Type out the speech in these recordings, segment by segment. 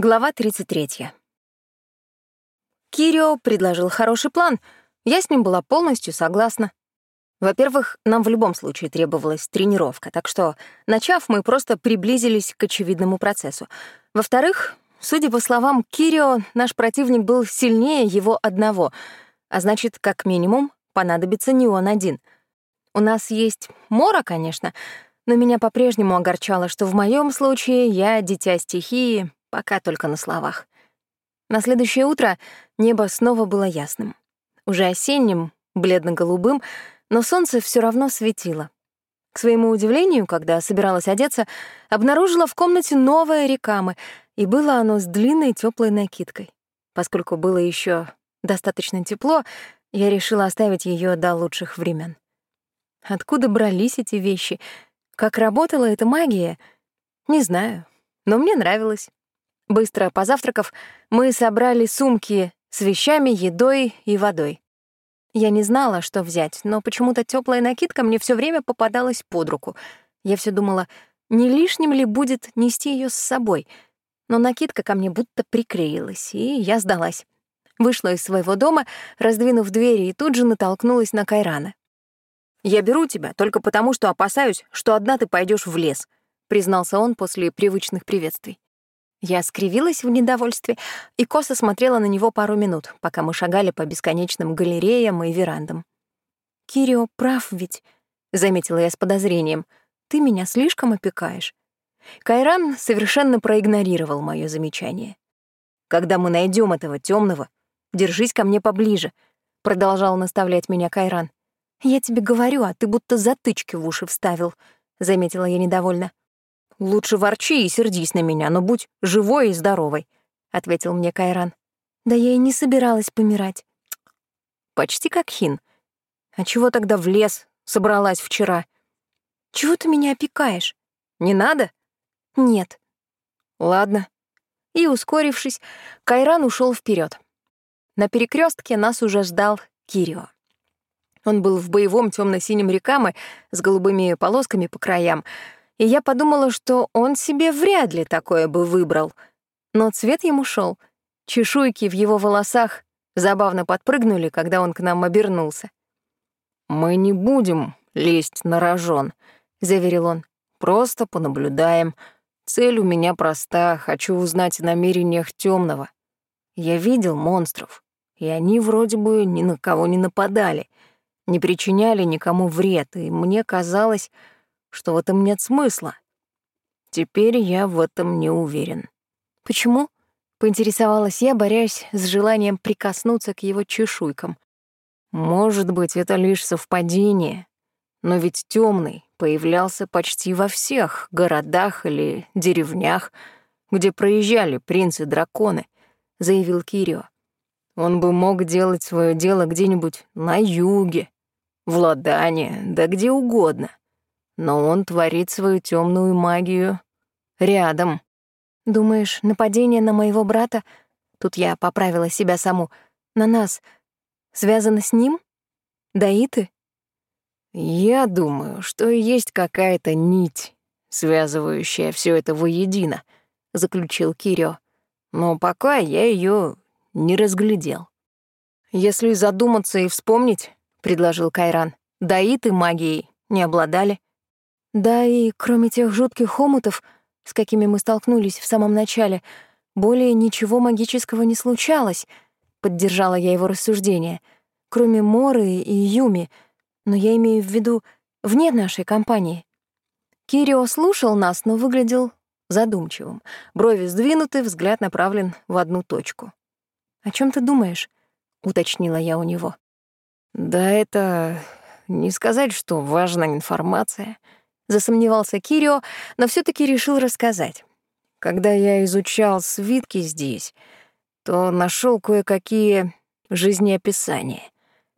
Глава 33. Кирио предложил хороший план. Я с ним была полностью согласна. Во-первых, нам в любом случае требовалась тренировка, так что, начав, мы просто приблизились к очевидному процессу. Во-вторых, судя по словам Кирио, наш противник был сильнее его одного, а значит, как минимум, понадобится не он один. У нас есть Мора, конечно, но меня по-прежнему огорчало, что в моем случае я дитя стихии, Пока только на словах. На следующее утро небо снова было ясным. Уже осенним, бледно-голубым, но солнце все равно светило. К своему удивлению, когда собиралась одеться, обнаружила в комнате новое рекамы, и было оно с длинной теплой накидкой. Поскольку было еще достаточно тепло, я решила оставить ее до лучших времен. Откуда брались эти вещи? Как работала эта магия? Не знаю, но мне нравилось. Быстро позавтракав, мы собрали сумки с вещами, едой и водой. Я не знала, что взять, но почему-то теплая накидка мне все время попадалась под руку. Я все думала, не лишним ли будет нести ее с собой. Но накидка ко мне будто приклеилась, и я сдалась. Вышла из своего дома, раздвинув двери, и тут же натолкнулась на Кайрана. «Я беру тебя только потому, что опасаюсь, что одна ты пойдешь в лес», признался он после привычных приветствий. Я скривилась в недовольстве и косо смотрела на него пару минут, пока мы шагали по бесконечным галереям и верандам. «Кирио прав ведь», — заметила я с подозрением, — «ты меня слишком опекаешь». Кайран совершенно проигнорировал мое замечание. «Когда мы найдем этого темного, держись ко мне поближе», — продолжал наставлять меня Кайран. «Я тебе говорю, а ты будто затычки в уши вставил», — заметила я недовольно. «Лучше ворчи и сердись на меня, но будь живой и здоровой», — ответил мне Кайран. «Да я и не собиралась помирать». «Почти как Хин. А чего тогда в лес собралась вчера?» «Чего ты меня опекаешь?» «Не надо?» «Нет». «Ладно». И, ускорившись, Кайран ушел вперед. На перекрестке нас уже ждал Кирио. Он был в боевом темно синем рекаме с голубыми полосками по краям — и я подумала, что он себе вряд ли такое бы выбрал. Но цвет ему шел. Чешуйки в его волосах забавно подпрыгнули, когда он к нам обернулся. «Мы не будем лезть на рожон», — заверил он. «Просто понаблюдаем. Цель у меня проста. Хочу узнать о намерениях темного. Я видел монстров, и они вроде бы ни на кого не нападали, не причиняли никому вред, и мне казалось, что в этом нет смысла. Теперь я в этом не уверен. Почему? Поинтересовалась я, борясь с желанием прикоснуться к его чешуйкам. Может быть, это лишь совпадение, но ведь темный появлялся почти во всех городах или деревнях, где проезжали принцы-драконы, заявил Кирио. Он бы мог делать свое дело где-нибудь на юге, в Ладане, да где угодно но он творит свою темную магию рядом. Думаешь, нападение на моего брата, тут я поправила себя саму, на нас, связано с ним? Даиты? Я думаю, что есть какая-то нить, связывающая все это воедино, заключил Кирио. Но пока я ее не разглядел. Если задуматься и вспомнить, предложил Кайран, даиты магией не обладали. Да и кроме тех жутких хомутов, с какими мы столкнулись в самом начале, более ничего магического не случалось, поддержала я его рассуждение, кроме Моры и Юми, но я имею в виду вне нашей компании. Кирио слушал нас, но выглядел задумчивым. Брови сдвинуты, взгляд направлен в одну точку. «О чем ты думаешь?» — уточнила я у него. «Да это... не сказать, что важная информация», засомневался Кирио, но все таки решил рассказать. Когда я изучал свитки здесь, то нашел кое-какие жизнеописания.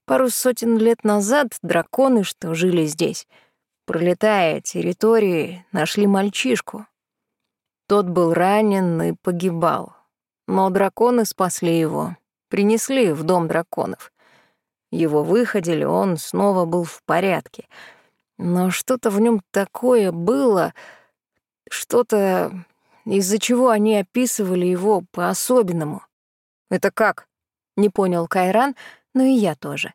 Пару сотен лет назад драконы, что жили здесь, пролетая территории, нашли мальчишку. Тот был ранен и погибал, но драконы спасли его, принесли в дом драконов. Его выходили, он снова был в порядке — но что-то в нем такое было, что-то из-за чего они описывали его по-особенному. «Это как?» — не понял Кайран, но и я тоже.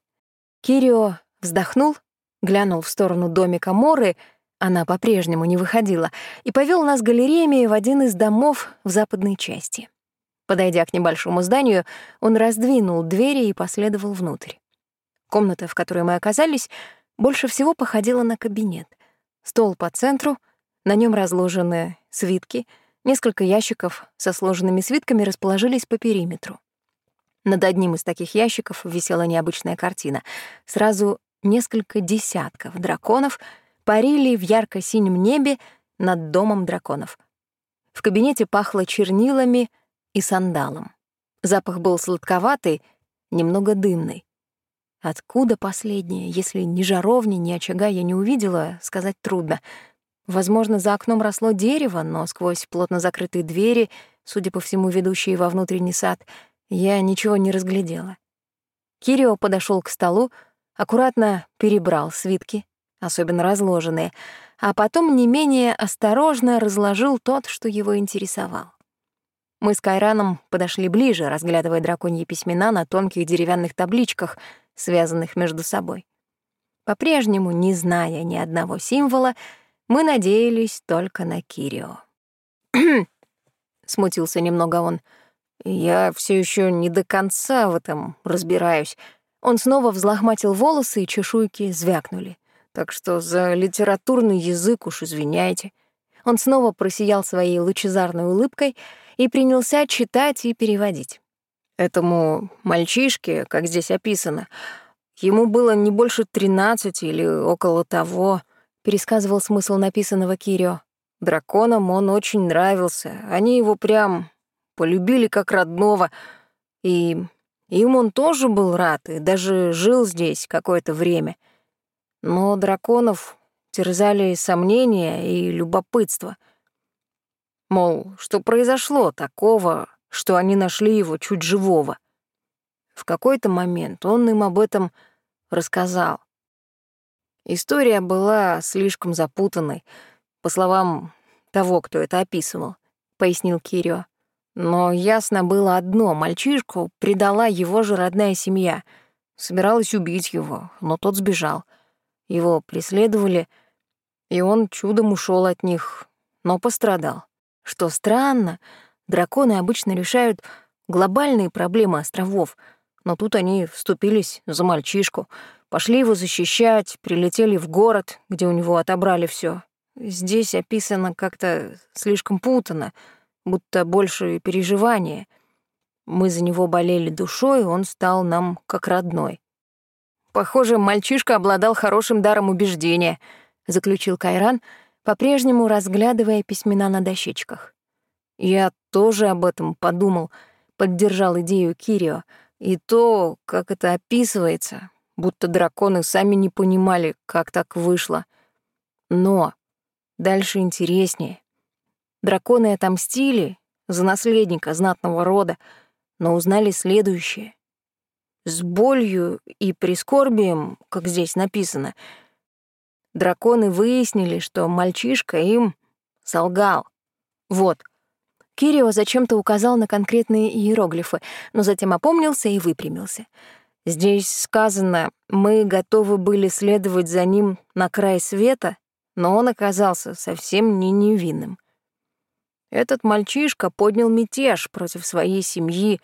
Кирио вздохнул, глянул в сторону домика Моры, она по-прежнему не выходила, и повел нас галереями в один из домов в западной части. Подойдя к небольшому зданию, он раздвинул двери и последовал внутрь. Комната, в которой мы оказались, больше всего походила на кабинет. Стол по центру, на нем разложены свитки, несколько ящиков со сложенными свитками расположились по периметру. Над одним из таких ящиков висела необычная картина. Сразу несколько десятков драконов парили в ярко-синем небе над домом драконов. В кабинете пахло чернилами и сандалом. Запах был сладковатый, немного дымный. Откуда последнее, если ни жаровни, ни очага я не увидела, сказать трудно. Возможно, за окном росло дерево, но сквозь плотно закрытые двери, судя по всему, ведущие во внутренний сад, я ничего не разглядела. Кирио подошел к столу, аккуратно перебрал свитки, особенно разложенные, а потом не менее осторожно разложил тот, что его интересовал. Мы с Кайраном подошли ближе, разглядывая драконьи письмена на тонких деревянных табличках — связанных между собой. По-прежнему, не зная ни одного символа, мы надеялись только на Кирио. смутился немного он. «Я все еще не до конца в этом разбираюсь». Он снова взлохматил волосы, и чешуйки звякнули. Так что за литературный язык уж извиняйте. Он снова просиял своей лучезарной улыбкой и принялся читать и переводить. Этому мальчишке, как здесь описано, ему было не больше тринадцати или около того, пересказывал смысл написанного Кирио. Драконам он очень нравился, они его прям полюбили как родного, и им он тоже был рад и даже жил здесь какое-то время. Но драконов терзали сомнения и любопытство. Мол, что произошло такого, что они нашли его чуть живого. В какой-то момент он им об этом рассказал. История была слишком запутанной, по словам того, кто это описывал, пояснил Кирио. Но ясно было одно — мальчишку предала его же родная семья. Собиралась убить его, но тот сбежал. Его преследовали, и он чудом ушел от них, но пострадал. Что странно, Драконы обычно решают глобальные проблемы островов, но тут они вступились за мальчишку, пошли его защищать, прилетели в город, где у него отобрали все. Здесь описано как-то слишком путано, будто больше переживания. Мы за него болели душой, он стал нам как родной. Похоже, мальчишка обладал хорошим даром убеждения, заключил Кайран, по-прежнему разглядывая письмена на дощечках. Я тоже об этом подумал, поддержал идею Кирио. И то, как это описывается, будто драконы сами не понимали, как так вышло. Но дальше интереснее. Драконы отомстили за наследника знатного рода, но узнали следующее. С болью и прискорбием, как здесь написано, драконы выяснили, что мальчишка им солгал. Вот — Кирио зачем-то указал на конкретные иероглифы, но затем опомнился и выпрямился. Здесь сказано, мы готовы были следовать за ним на край света, но он оказался совсем не невинным. Этот мальчишка поднял мятеж против своей семьи,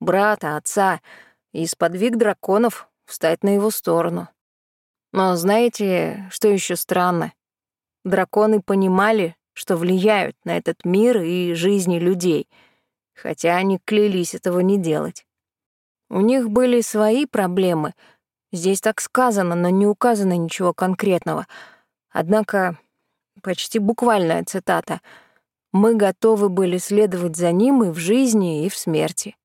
брата, отца, и сподвиг драконов встать на его сторону. Но знаете, что еще странно? Драконы понимали, что влияют на этот мир и жизни людей, хотя они клялись этого не делать. У них были свои проблемы. Здесь так сказано, но не указано ничего конкретного. Однако, почти буквальная цитата «Мы готовы были следовать за ним и в жизни, и в смерти».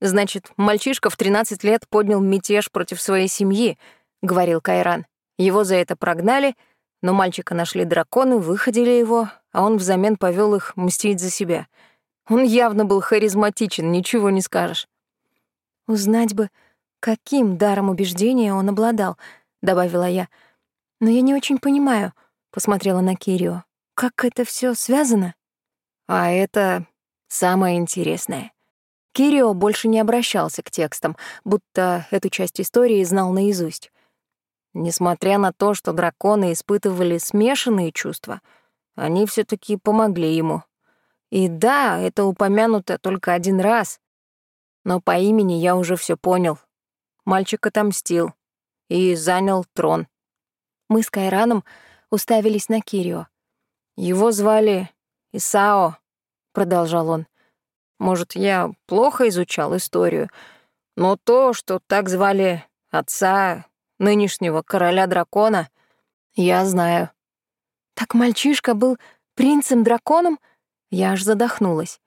«Значит, мальчишка в 13 лет поднял мятеж против своей семьи», — говорил Кайран. Его за это прогнали — но мальчика нашли драконы, выходили его, а он взамен повел их мстить за себя. Он явно был харизматичен, ничего не скажешь. «Узнать бы, каким даром убеждения он обладал», — добавила я. «Но я не очень понимаю», — посмотрела на Кирио. «Как это все связано?» А это самое интересное. Кирио больше не обращался к текстам, будто эту часть истории знал наизусть. Несмотря на то, что драконы испытывали смешанные чувства, они все таки помогли ему. И да, это упомянуто только один раз, но по имени я уже все понял. Мальчик отомстил и занял трон. Мы с Кайраном уставились на Кирио. Его звали Исао, продолжал он. Может, я плохо изучал историю, но то, что так звали отца нынешнего короля-дракона, я знаю. Так мальчишка был принцем-драконом? Я аж задохнулась.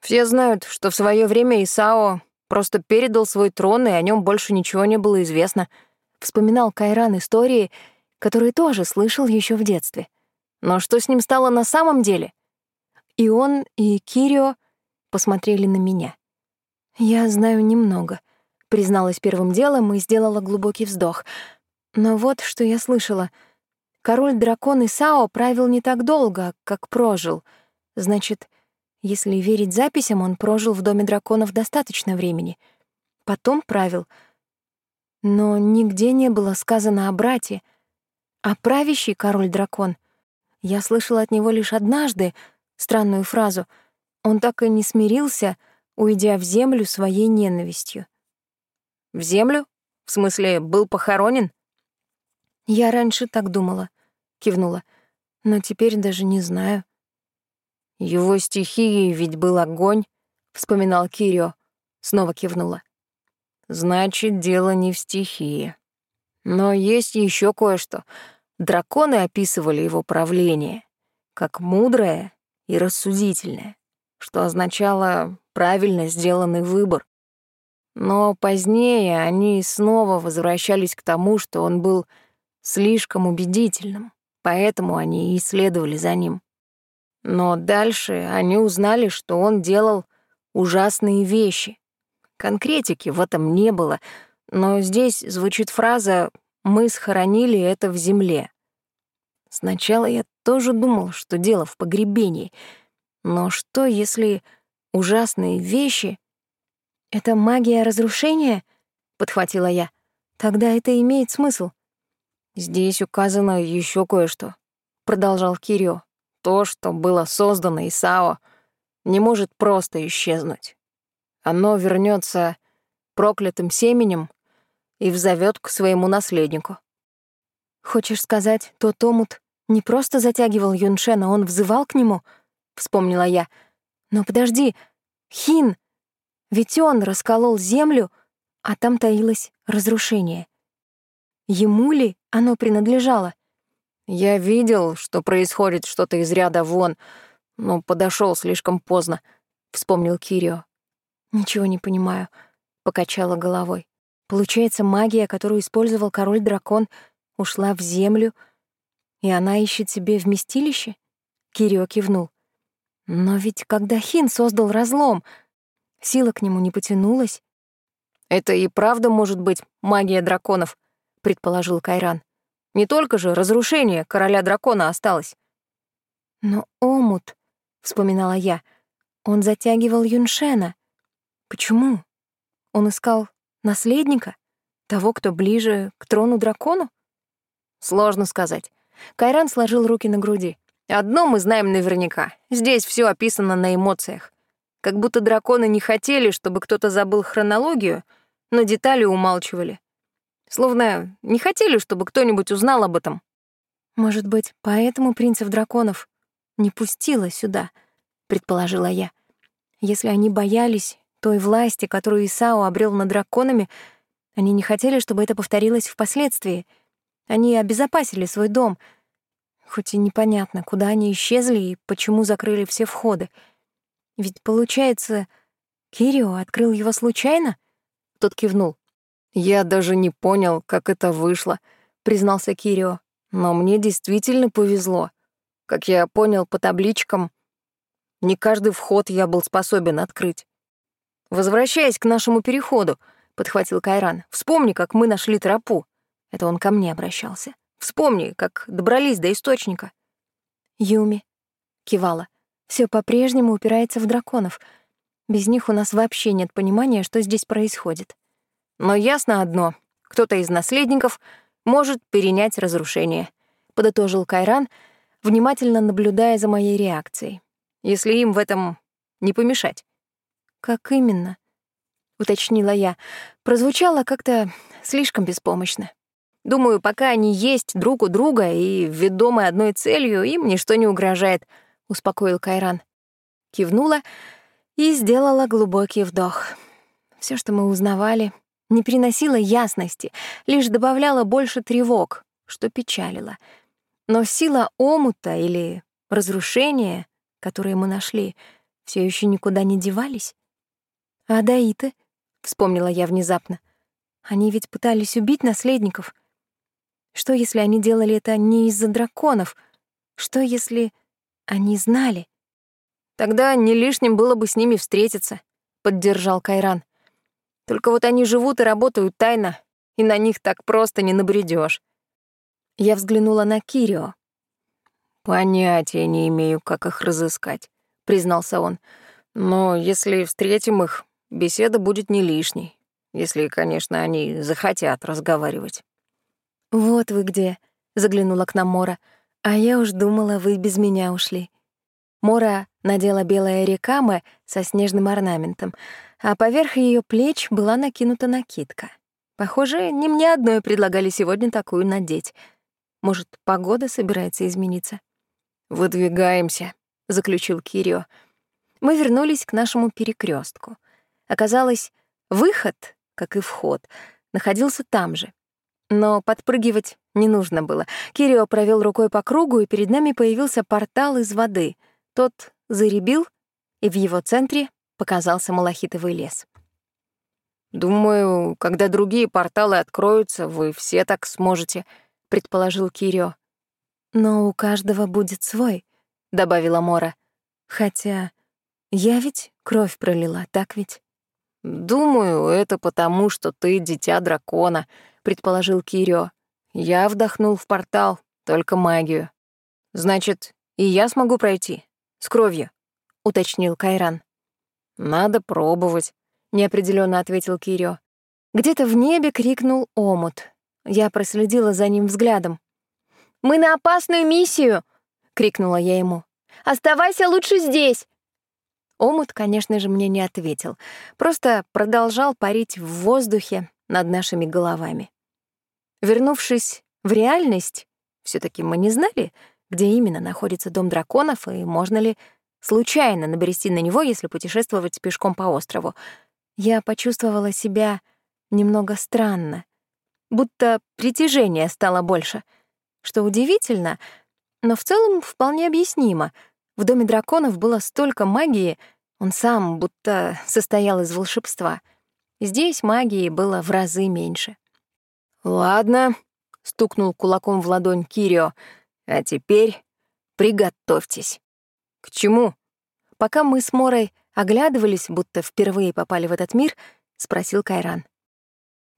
Все знают, что в свое время Исао просто передал свой трон, и о нем больше ничего не было известно. Вспоминал Кайран истории, которые тоже слышал еще в детстве. Но что с ним стало на самом деле? И он, и Кирио посмотрели на меня. «Я знаю немного», — призналась первым делом и сделала глубокий вздох. «Но вот что я слышала. Король-дракон Исао правил не так долго, как прожил. Значит, если верить записям, он прожил в Доме драконов достаточно времени. Потом правил. Но нигде не было сказано о брате. А правящий король-дракон — я слышала от него лишь однажды странную фразу. Он так и не смирился, уйдя в землю своей ненавистью. «В землю? В смысле, был похоронен?» «Я раньше так думала», — кивнула. «Но теперь даже не знаю». «Его стихией ведь был огонь», — вспоминал Кирио. Снова кивнула. «Значит, дело не в стихии. Но есть еще кое-что. Драконы описывали его правление как мудрое и рассудительное, что означало правильно сделанный выбор. Но позднее они снова возвращались к тому, что он был слишком убедительным, поэтому они и следовали за ним. Но дальше они узнали, что он делал ужасные вещи. Конкретики в этом не было, но здесь звучит фраза мы схоронили это в земле. Сначала я тоже думал, что дело в погребении. Но что, если ужасные вещи — это магия разрушения? Подхватила я. Тогда это имеет смысл. Здесь указано еще кое-что, продолжал Кирио. То, что было создано Исао, не может просто исчезнуть. Оно вернется проклятым семенем и взовет к своему наследнику. «Хочешь сказать, тот омут не просто затягивал Юншена, он взывал к нему?» — вспомнила я. «Но подожди, Хин, ведь он расколол землю, а там таилось разрушение. Ему ли оно принадлежало?» «Я видел, что происходит что-то из ряда вон, но подошел слишком поздно», — вспомнил Кирио. «Ничего не понимаю», — покачала головой. Получается, магия, которую использовал король-дракон, ушла в землю, и она ищет себе вместилище? Кирио кивнул. Но ведь когда Хин создал разлом, сила к нему не потянулась. «Это и правда может быть магия драконов», — предположил Кайран. «Не только же разрушение короля дракона осталось». «Но омут», — вспоминала я, — «он затягивал Юншена. Почему? Он искал Наследника? Того, кто ближе к трону дракону? Сложно сказать. Кайран сложил руки на груди. Одно мы знаем наверняка. Здесь все описано на эмоциях. Как будто драконы не хотели, чтобы кто-то забыл хронологию, но детали умалчивали. Словно не хотели, чтобы кто-нибудь узнал об этом. Может быть, поэтому принцев драконов не пустила сюда, предположила я. Если они боялись той власти, которую Исао обрел над драконами, они не хотели, чтобы это повторилось впоследствии. Они обезопасили свой дом, хоть и непонятно, куда они исчезли и почему закрыли все входы. Ведь, получается, Кирио открыл его случайно? Тот кивнул. «Я даже не понял, как это вышло», — признался Кирио. «Но мне действительно повезло. Как я понял по табличкам, не каждый вход я был способен открыть. «Возвращаясь к нашему переходу», — подхватил Кайран, — «вспомни, как мы нашли тропу». Это он ко мне обращался. «Вспомни, как добрались до источника». «Юми», — кивала. Все по-прежнему упирается в драконов. Без них у нас вообще нет понимания, что здесь происходит. Но ясно одно — кто-то из наследников может перенять разрушение, подытожил Кайран, внимательно наблюдая за моей реакцией. Если им в этом не помешать. Как именно? уточнила я. Прозвучало как-то слишком беспомощно. Думаю, пока они есть друг у друга и ведомы одной целью, им ничто не угрожает, успокоил Кайран. Кивнула и сделала глубокий вдох. Все, что мы узнавали, не приносило ясности, лишь добавляло больше тревог, что печалило. Но сила омута или разрушения, которые мы нашли, все еще никуда не девались. А Даиты, вспомнила я внезапно, они ведь пытались убить наследников. Что, если они делали это не из-за драконов? Что, если они знали? Тогда не лишним было бы с ними встретиться, поддержал Кайран. Только вот они живут и работают тайно, и на них так просто не набредешь. Я взглянула на Кирио. Понятия не имею, как их разыскать, признался он. Но если встретим их, беседа будет не лишней, если, конечно, они захотят разговаривать. «Вот вы где», — заглянула к нам Мора. «А я уж думала, вы без меня ушли». Мора надела белое рекаме со снежным орнаментом, а поверх ее плеч была накинута накидка. Похоже, не мне одной предлагали сегодня такую надеть. Может, погода собирается измениться? «Выдвигаемся», — заключил Кирио. Мы вернулись к нашему перекрестку. Оказалось, выход, как и вход, находился там же. Но подпрыгивать не нужно было. Кирио провел рукой по кругу, и перед нами появился портал из воды. Тот заребил, и в его центре показался малахитовый лес. «Думаю, когда другие порталы откроются, вы все так сможете», — предположил Кирио. «Но у каждого будет свой», — добавила Мора. «Хотя я ведь кровь пролила, так ведь?» «Думаю, это потому, что ты дитя дракона», — предположил Кирио. «Я вдохнул в портал только магию. Значит, и я смогу пройти? С кровью?» — уточнил Кайран. «Надо пробовать», — неопределенно ответил Кирио. Где-то в небе крикнул омут. Я проследила за ним взглядом. «Мы на опасную миссию!» — крикнула я ему. «Оставайся лучше здесь!» Омут, конечно же, мне не ответил, просто продолжал парить в воздухе над нашими головами. Вернувшись в реальность, все таки мы не знали, где именно находится дом драконов и можно ли случайно набрести на него, если путешествовать пешком по острову. Я почувствовала себя немного странно, будто притяжение стало больше. Что удивительно, но в целом вполне объяснимо — в доме драконов было столько магии, он сам будто состоял из волшебства. Здесь магии было в разы меньше. «Ладно», — стукнул кулаком в ладонь Кирио, «а теперь приготовьтесь». «К чему?» Пока мы с Морой оглядывались, будто впервые попали в этот мир, спросил Кайран.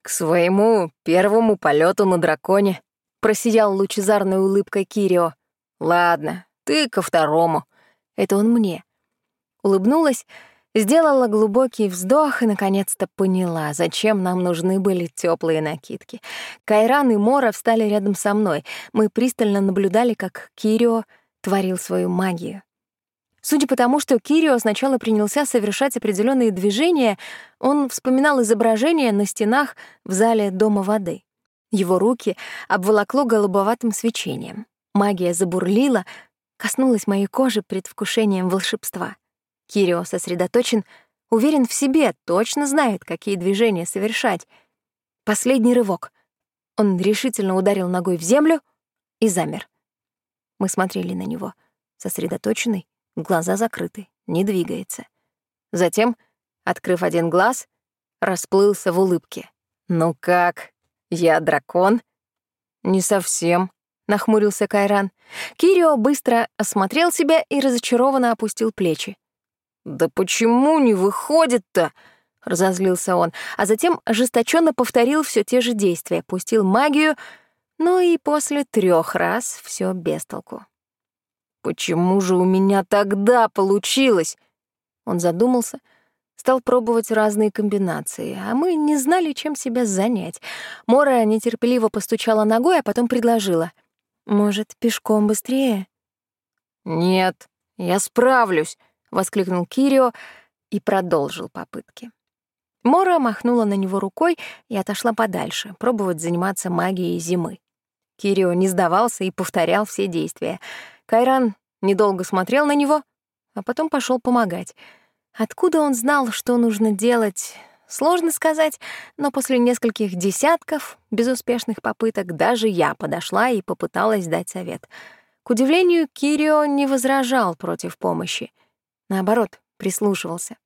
«К своему первому полету на драконе», — просиял лучезарной улыбкой Кирио. «Ладно, ты ко второму. Это он мне. Улыбнулась, сделала глубокий вздох и, наконец-то, поняла, зачем нам нужны были теплые накидки. Кайран и Мора встали рядом со мной. Мы пристально наблюдали, как Кирио творил свою магию. Судя по тому, что Кирио сначала принялся совершать определенные движения, он вспоминал изображения на стенах в зале Дома воды. Его руки обволокло голубоватым свечением. Магия забурлила, коснулась моей кожи предвкушением волшебства. Кирио сосредоточен, уверен в себе, точно знает, какие движения совершать. Последний рывок. Он решительно ударил ногой в землю и замер. Мы смотрели на него, сосредоточенный, глаза закрыты, не двигается. Затем, открыв один глаз, расплылся в улыбке. «Ну как? Я дракон?» «Не совсем», нахмурился Кайран. Кирио быстро осмотрел себя и разочарованно опустил плечи. «Да почему не выходит-то?» — разозлился он, а затем ожесточенно повторил все те же действия, пустил магию, но и после трех раз все без толку. Почему же у меня тогда получилось? Он задумался, стал пробовать разные комбинации, а мы не знали, чем себя занять. Мора нетерпеливо постучала ногой, а потом предложила. «Может, пешком быстрее?» «Нет, я справлюсь», — воскликнул Кирио и продолжил попытки. Мора махнула на него рукой и отошла подальше, пробовать заниматься магией зимы. Кирио не сдавался и повторял все действия. Кайран недолго смотрел на него, а потом пошел помогать. Откуда он знал, что нужно делать, сложно сказать, но после нескольких десятков безуспешных попыток даже я подошла и попыталась дать совет. К удивлению, Кирио не возражал против помощи. Наоборот, прислушивался.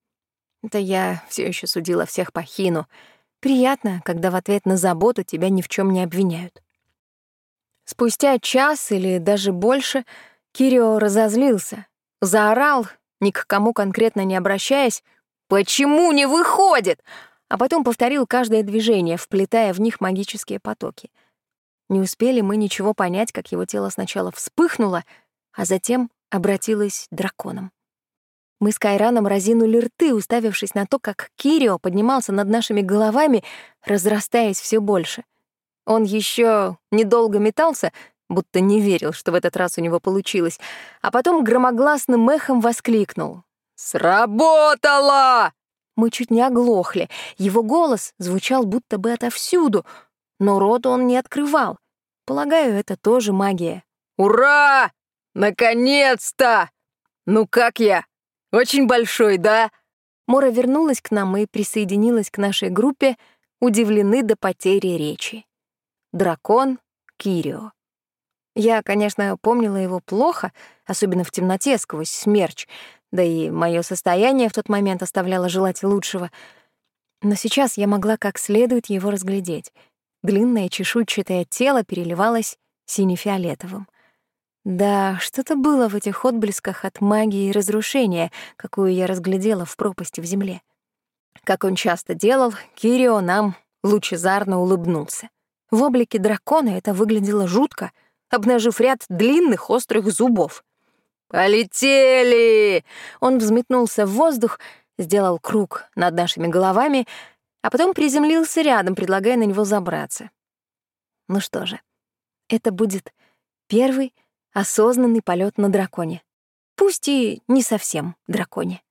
Это я все еще судила всех по хину. Приятно, когда в ответ на заботу тебя ни в чем не обвиняют. Спустя час или даже больше Кирио разозлился, заорал, ни к кому конкретно не обращаясь, «Почему не выходит?» а потом повторил каждое движение, вплетая в них магические потоки. Не успели мы ничего понять, как его тело сначала вспыхнуло, а затем обратилось драконом. Мы с Кайраном разинули рты, уставившись на то, как Кирио поднимался над нашими головами, разрастаясь все больше. Он еще недолго метался, будто не верил, что в этот раз у него получилось, а потом громогласным эхом воскликнул. «Сработало!» Мы чуть не оглохли. Его голос звучал будто бы отовсюду, но рот он не открывал. Полагаю, это тоже магия. «Ура! Наконец-то! Ну как я?» Очень большой, да?» Мора вернулась к нам и присоединилась к нашей группе, удивлены до потери речи. Дракон Кирио. Я, конечно, помнила его плохо, особенно в темноте сквозь смерч, да и мое состояние в тот момент оставляло желать лучшего. Но сейчас я могла как следует его разглядеть. Длинное чешуйчатое тело переливалось сине-фиолетовым. Да, что-то было в этих отблесках от магии разрушения, какую я разглядела в пропасти в земле. Как он часто делал, Кирио нам лучезарно улыбнулся. В облике дракона это выглядело жутко, обнажив ряд длинных острых зубов. «Полетели!» Он взметнулся в воздух, сделал круг над нашими головами, а потом приземлился рядом, предлагая на него забраться. Ну что же, это будет первый осознанный полет на драконе. Пусть и не совсем драконе.